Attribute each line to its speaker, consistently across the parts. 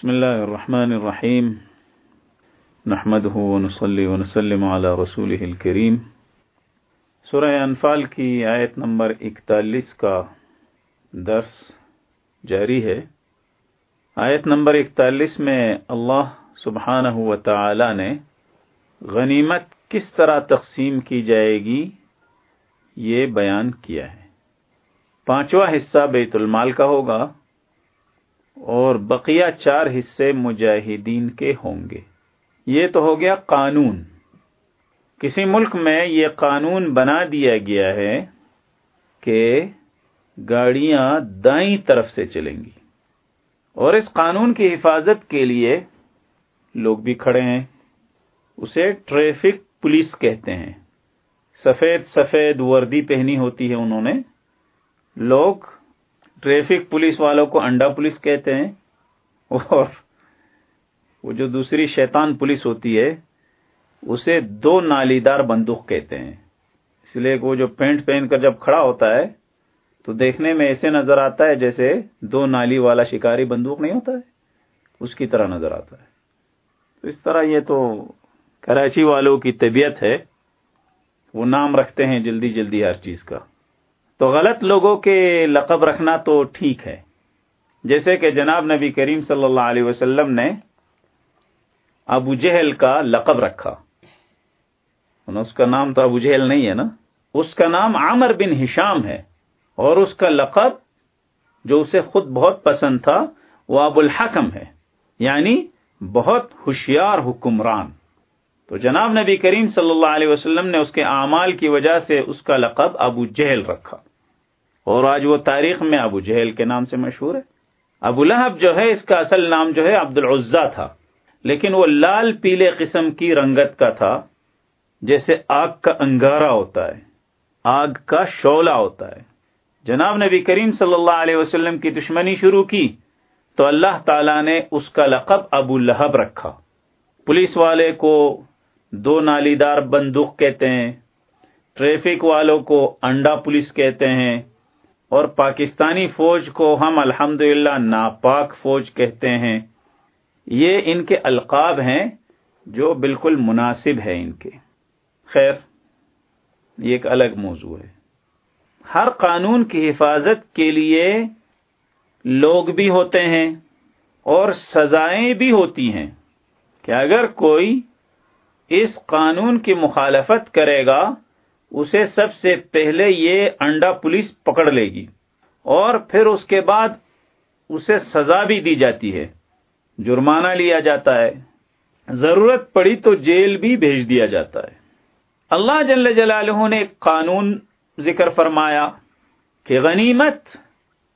Speaker 1: بسم الله الرحمن الرحيم نحمده ونصلي ونسلم على رسوله الكريم سورہ انفال کی آیت نمبر اکتالیس کا درس جاری ہے۔ آیت نمبر اکتالیس میں اللہ سبحانہ و تعالی نے غنیمت کس طرح تقسیم کی جائے گی یہ بیان کیا ہے۔ پانچواں حصہ بیت المال کا ہوگا۔ اور بقیہ چار حصے مجاہدین کے ہوں گے۔ یہ تو ہو گیا قانون۔ کسی ملک میں یہ قانون بنا دیا گیا ہے کہ گاڑیاں دائیں طرف سے چلیں گی۔ اور اس قانون کی حفاظت کے لیے لوگ بھی کھڑے ہیں۔ اسے ٹریفک پولیس کہتے ہیں۔ سفید سفید وردی پہنی ہوتی ہے انہوں نے۔ لوگ ٹریفک پولیس والوں کو انڈا پولیس کہتے ہیں اور وہ جو دوسری شیطان پولیس ہوتی ہے، اسے دو نالیدار بندوق کہتے ہیں۔ اس لیے وہ جو پینٹ پہن کر جب کھڑا ہوتا ہے، تو دیکھنے میں ایسے نظر آتا ہے جیسے دو نالی والا شکاری بندوق نہیں ہوتا ہے۔ اس کی طرح نظر آتا ہے۔ تو اس طرح یہ تو کراچی والوں کی طبیعت ہے۔ وہ نام رکھتے ہیں جلدی جلدی ہر چیز کا۔ تو غلط لوگوں کے لقب رکھنا تو ٹھیک ہے۔ جیسے کہ جناب نبی کریم صلی اللہ علیہ وسلم نے ابو جہل کا لقب رکھا۔ اس کا نام تو ابو جہل نہیں ہے نا؟ اس کا نام عامر بن ہشام ہے۔ اور اس کا لقب جو اسے خود بہت پسند تھا، وہ ابو الحکم ہے۔ یعنی بہت ہوشیار حکمران۔ تو جناب نبی کریم صلی اللہ علیہ وسلم نے اس کے اعمال کی وجہ سے اس کا لقب ابو جہل رکھا۔ اور آج وہ تاریخ میں ابو جہل کے نام سے مشہور ہے۔ ابو لہب جو ہے، اس کا اصل نام جو ہے عبد العزا تھا۔ لیکن وہ لال پیلے قسم کی رنگت کا تھا، جیسے آگ کا انگارا ہوتا ہے، آگ کا شولہ ہوتا ہے۔ جناب نبی کریم صلی اللہ علیہ وسلم کی دشمنی شروع کی تو اللہ تعالی نے اس کا لقب ابو لہب رکھا۔ پولیس والے کو دو نالیدار بندوق کہتے ہیں، ٹریفک والوں کو انڈا پولیس کہتے ہیں۔ اور پاکستانی فوج کو ہم الحمد ناپاک فوج کہتے ہیں۔ یہ ان کے القاب ہیں جو بالکل مناسب ہے ان کے۔ خیر، یہ ایک الگ موضوع ہے۔ ہر قانون کی حفاظت کے لیے لوگ بھی ہوتے ہیں اور سزائیں بھی ہوتی ہیں کہ اگر کوئی اس قانون کی مخالفت کرے گا اسے سب سے پہلے یہ انڈا پولیس پکڑ لے گی اور پھر اس کے بعد اسے سزا بھی دی جاتی ہے، جرمانہ لیا جاتا ہے، ضرورت پڑی تو جیل بھی بھیج دیا جاتا ہے۔ اللہ جل جلالہ نے قانون ذکر فرمایا کہ غنیمت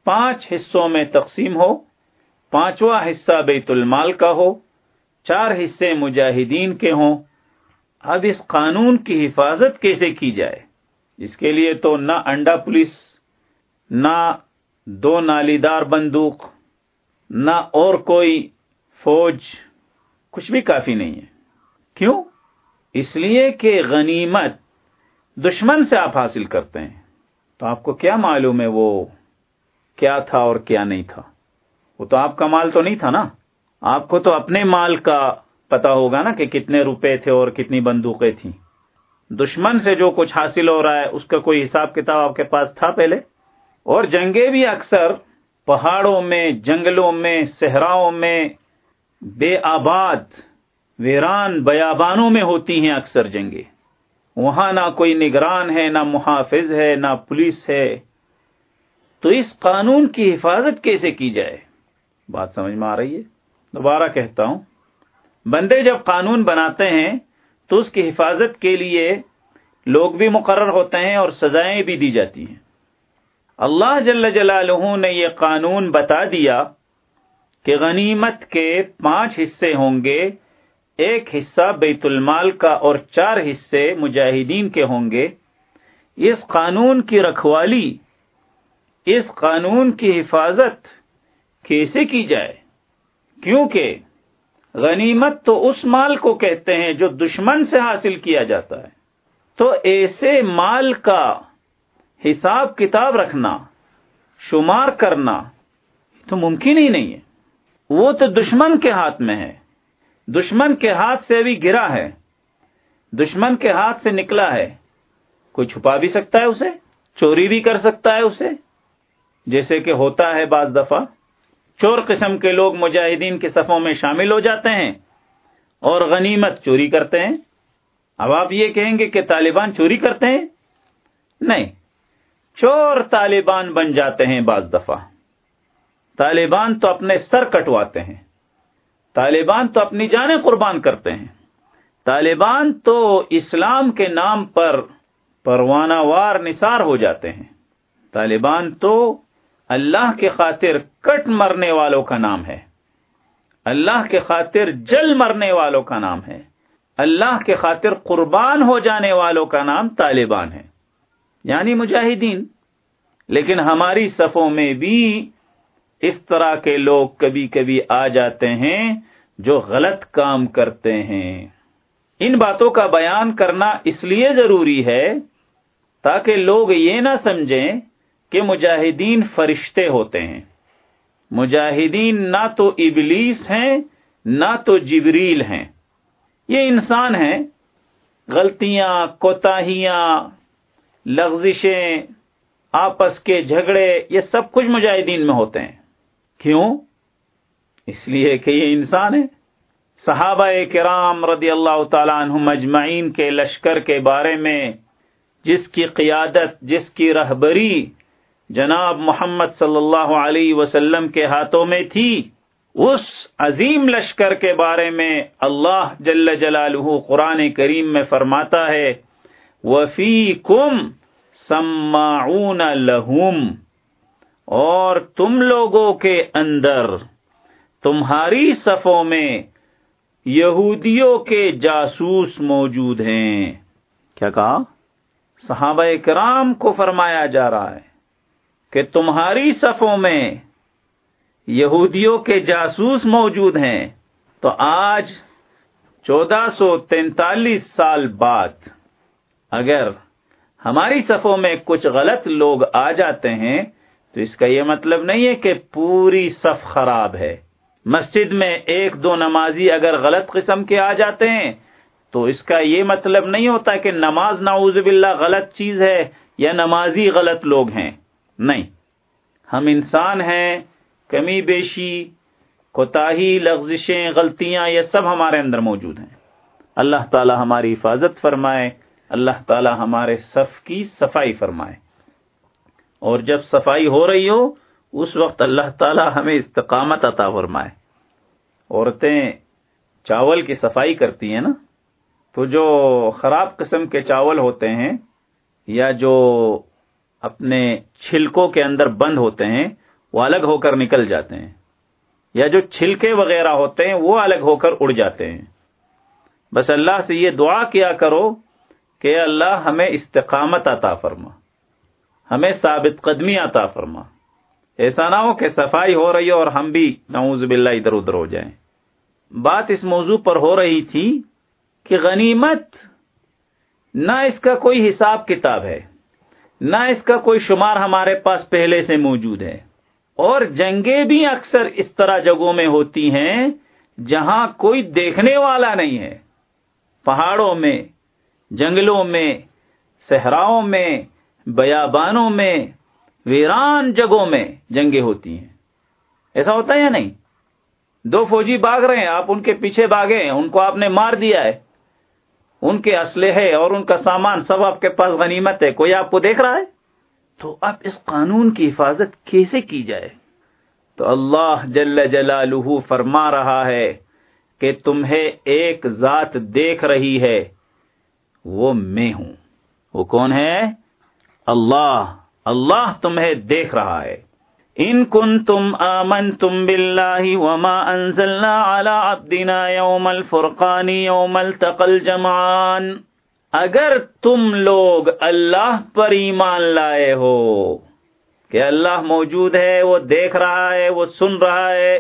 Speaker 1: پانچ حصوں میں تقسیم ہو، پانچواں حصہ بیت المال کا ہو، چار حصے مجاہدین کے ہوں اب اس قانون کی حفاظت کیسے کی جائے؟ اس کے لیے تو نہ انڈا پولیس، نہ دو نالیدار بندوق، نہ اور کوئی فوج، کچھ بھی کافی نہیں ہے۔ کیوں؟ اس لیے کہ غنیمت دشمن سے آپ حاصل کرتے ہیں۔ تو آپ کو کیا معلوم ہے وہ کیا تھا اور کیا نہیں تھا؟ وہ تو آپ کا مال تو نہیں تھا نا؟ آپ کو تو اپنے مال کا پتا ہوگا نا کہ کتنے روپے تھے اور کتنی بندوقیں تھیں۔ دشمن سے جو کچھ حاصل ہو رہا ہے، اس کا کوئی حساب کتاب آپ کے پاس تھا پہلے؟ اور جنگیں بھی اکثر پہاڑوں میں، جنگلوں میں، صحراؤں میں بے آباد، ویران، بیابانوں میں ہوتی ہیں اکثر جنگیں۔ وہاں نہ کوئی نگران ہے، نہ محافظ ہے، نہ پولیس ہے۔ تو اس قانون کی حفاظت کیسے کی جائے؟ بات سمجھ میں آ رہی ہے؟ دوبارہ کہتا ہوں۔ بندے جب قانون بناتے ہیں تو اس کی حفاظت کے لیے لوگ بھی مقرر ہوتے ہیں اور سزائیں بھی دی جاتی ہیں۔ اللہ جل جلالہ نے یہ قانون بتا دیا کہ غنیمت کے پانچ حصے ہوں گے۔ ایک حصہ بیت المال کا اور چار حصے مجاہدین کے ہوں گے۔ اس قانون کی رکھوالی، اس قانون کی حفاظت کیسے کی جائے؟ کیونکہ غنیمت تو اس مال کو کہتے ہیں جو دشمن سے حاصل کیا جاتا ہے۔ تو ایسے مال کا حساب کتاب رکھنا، شمار کرنا تو ممکن ہی نہیں ہے۔ وہ تو دشمن کے ہاتھ میں ہے۔ دشمن کے ہاتھ سے بھی گرا ہے۔ دشمن کے ہاتھ سے نکلا ہے۔ کوئی چھپا بھی سکتا ہے اسے؟ چوری بھی کر سکتا ہے اسے؟ جیسے کہ ہوتا ہے بعض دفعہ۔ چور قسم کے لوگ مجاہدین کے صفوں میں شامل ہو جاتے ہیں اور غنیمت چوری کرتے ہیں۔ اب آپ یہ کہیں گے کہ طالبان چوری کرتے ہیں؟ نہیں۔ چور طالبان بن جاتے ہیں بعض دفعہ۔ طالبان تو اپنے سر کٹواتے ہیں۔ طالبان تو اپنی جانیں قربان کرتے ہیں۔ طالبان تو اسلام کے نام پر پروانہ وار نثار ہو جاتے ہیں۔ طالبان تو اللہ کے خاطر کٹ مرنے والوں کا نام ہے۔ اللہ کے خاطر جل مرنے والوں کا نام ہے۔ اللہ کے خاطر قربان ہو جانے والوں کا نام طالبان ہے۔ یعنی مجاہدین۔ لیکن ہماری صفوں میں بھی اس طرح کے لوگ کبھی کبھی آ جاتے ہیں جو غلط کام کرتے ہیں۔ ان باتوں کا بیان کرنا اس لیے ضروری ہے تاکہ لوگ یہ نہ سمجھیں کہ مجاہدین فرشتے ہوتے ہیں۔ مجاہدین نہ تو ابلیس ہیں، نہ تو جبریل ہیں۔ یہ انسان ہیں۔ غلطیاں، کوتاہیاں، لغزشیں، آپس کے جھگڑے، یہ سب کچھ مجاہدین میں ہوتے ہیں۔ کیوں؟ اس لیے کہ یہ انسان ہے صحابہ کرام رضی اللہ تعالیٰ عنہ مجمعین کے لشکر کے بارے میں، جس کی قیادت، جس کی رہبری جناب محمد صلی اللہ علیہ وسلم کے ہاتھوں میں تھی، اس عظیم لشکر کے بارے میں اللہ جل جلالہ قرآن کریم میں فرماتا ہے وفی کم سماؤن لہم اور تم لوگوں کے اندر، تمہاری صفوں میں یہودیوں کے جاسوس موجود ہیں۔ کیا کہا؟ صحابہ کرام کو فرمایا جا رہا ہے۔ کہ تمہاری صفوں میں یہودیوں کے جاسوس موجود ہیں، تو آج چودہ سو تینتالیس سال بعد اگر ہماری صفوں میں کچھ غلط لوگ آ جاتے ہیں، تو اس کا یہ مطلب نہیں ہے کہ پوری صف خراب ہے۔ مسجد میں ایک دو نمازی اگر غلط قسم کے آ جاتے ہیں، تو اس کا یہ مطلب نہیں ہوتا کہ نماز نعوذ باللہ غلط چیز ہے یا نمازی غلط لوگ ہیں۔ نہیں۔ ہم انسان ہیں، کمی بیشی، کوتاہی، لغزشیں، غلطیاں، یہ سب ہمارے اندر موجود ہیں۔ اللہ تعالی ہماری حفاظت فرمائے، اللہ تعالی ہمارے صف کی صفائی فرمائے۔ اور جب صفائی ہو رہی ہو، اس وقت اللہ تعالی ہمیں استقامت عطا فرمائے۔ عورتیں چاول کی صفائی کرتی ہیں نا، تو جو خراب قسم کے چاول ہوتے ہیں یا جو اپنے چھلکوں کے اندر بند ہوتے ہیں، وہ الگ ہو کر نکل جاتے ہیں۔ یا جو چھلکے وغیرہ ہوتے ہیں، وہ الگ ہو کر اڑ جاتے ہیں۔ بس اللہ سے یہ دعا کیا کرو کہ اللہ، ہمیں استقامت عطا فرما۔ ہمیں ثابت قدمی عطا فرما۔ ایسا نہ ہو کہ صفائی ہو رہی ہو اور ہم بھی نعوذ باللہ ادھر ادھر ہو جائیں۔ بات اس موضوع پر ہو رہی تھی کہ غنیمت، نہ اس کا کوئی حساب کتاب ہے۔ نہ اس کا کوئی شمار ہمارے پاس پہلے سے موجود ہے۔ اور جنگیں بھی اکثر اس طرح جگہوں میں ہوتی ہیں جہاں کوئی دیکھنے والا نہیں ہے۔ پہاڑوں میں، جنگلوں میں، صحراؤں میں، بیابانوں میں، ویران جگہوں میں جنگیں ہوتی ہیں۔ ایسا ہوتا ہے یا نہیں؟ دو فوجی بھاگ رہے ہیں، آپ ان کے پیچھے بھاگے ہیں، ان کو آپ نے مار دیا ہے۔ ان کے اسلحے اور ان کا سامان سب آپ کے پاس غنیمت ہے، کوئی آپ کو دیکھ رہا ہے؟ تو اب اس قانون کی حفاظت کیسے کی جائے؟ تو اللہ جل جلالہ فرما رہا ہے کہ تمہیں ایک ذات دیکھ رہی ہے، وہ میں ہوں۔ وہ کون ہے؟ اللہ۔ اللہ تمہیں دیکھ رہا ہے۔ ان کن تم آمن تم وما انزلنا على عبدنا یوم الفرقانی یوم التقل جمان اگر تم لوگ اللہ پر ایمان لائے ہو کہ اللہ موجود ہے، وہ دیکھ رہا ہے، وہ سن رہا ہے،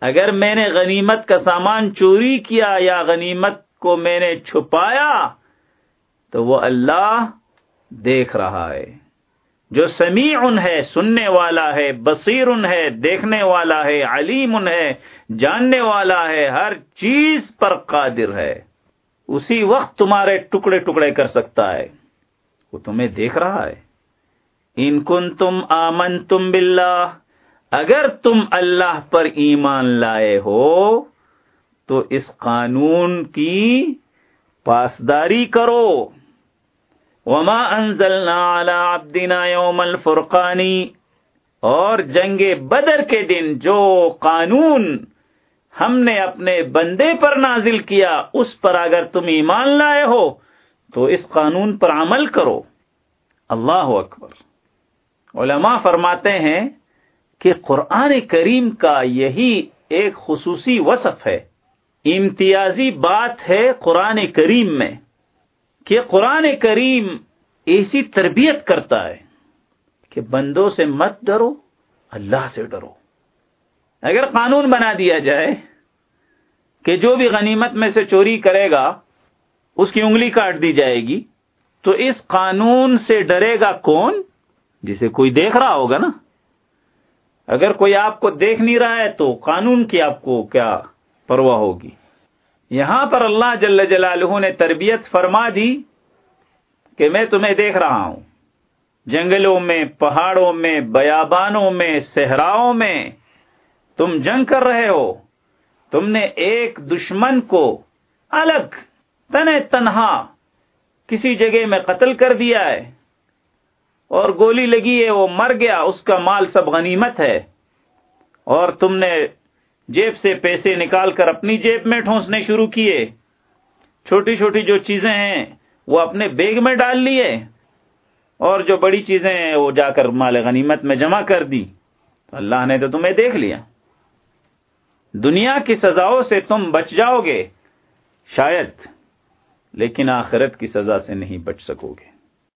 Speaker 1: اگر میں نے غنیمت کا سامان چوری کیا یا غنیمت کو میں نے چھپایا، تو وہ اللہ دیکھ رہا ہے۔ جو سمیع ہے، سننے والا ہے، بصیر ہے، دیکھنے والا ہے، علیم ہے، جاننے والا ہے، ہر چیز پر قادر ہے۔ اسی وقت تمہارے ٹکڑے ٹکڑے کر سکتا ہے۔ وہ تمہیں دیکھ رہا ہے۔ ان کن تم آمن تم بلّہ اگر تم اللہ پر ایمان لائے ہو، تو اس قانون کی پاسداری کرو۔ وما انزلنا على عبدنا يوم الفرقانی اور جنگ بدر کے دن جو قانون ہم نے اپنے بندے پر نازل کیا، اس پر اگر تم ایمان لائے ہو، تو اس قانون پر عمل کرو۔ اللہ اکبر۔ علماء فرماتے ہیں کہ قرآن کریم کا یہی ایک خصوصی وصف ہے۔ امتیازی بات ہے قرآن کریم میں۔ کہ قرآن کریم ایسی تربیت کرتا ہے کہ بندوں سے مت ڈرو، اللہ سے ڈرو۔ اگر قانون بنا دیا جائے کہ جو بھی غنیمت میں سے چوری کرے گا، اس کی انگلی کاٹ دی جائے گی، تو اس قانون سے ڈرے گا کون؟ جسے کوئی دیکھ رہا ہوگا نا۔ اگر کوئی آپ کو دیکھ نہیں رہا ہے تو قانون کی آپ کو کیا پرواہ ہوگی؟ یہاں پر اللہ جل جلالہ نے تربیت فرما دی کہ میں تمہیں دیکھ رہا ہوں۔ جنگلوں میں، پہاڑوں میں، بیابانوں میں، صحراؤں میں تم جنگ کر رہے ہو۔ تم نے ایک دشمن کو الگ تن تنہا، کسی جگہ میں قتل کر دیا ہے۔ اور گولی لگی ہے، وہ مر گیا، اس کا مال سب غنیمت ہے۔ اور تم نے جیب سے پیسے نکال کر اپنی جیب میں ٹھونسنے شروع کیے۔ چھوٹی چھوٹی جو چیزیں ہیں، وہ اپنے بیگ میں ڈال لیے۔ اور جو بڑی چیزیں ہیں، وہ جا کر مال غنیمت میں جمع کر دی۔ اللہ نے تو تمہیں دیکھ لیا۔ دنیا کی سزاؤں سے تم بچ جاؤ گے، شاید، لیکن آخرت کی سزا سے نہیں بچ سکو گے۔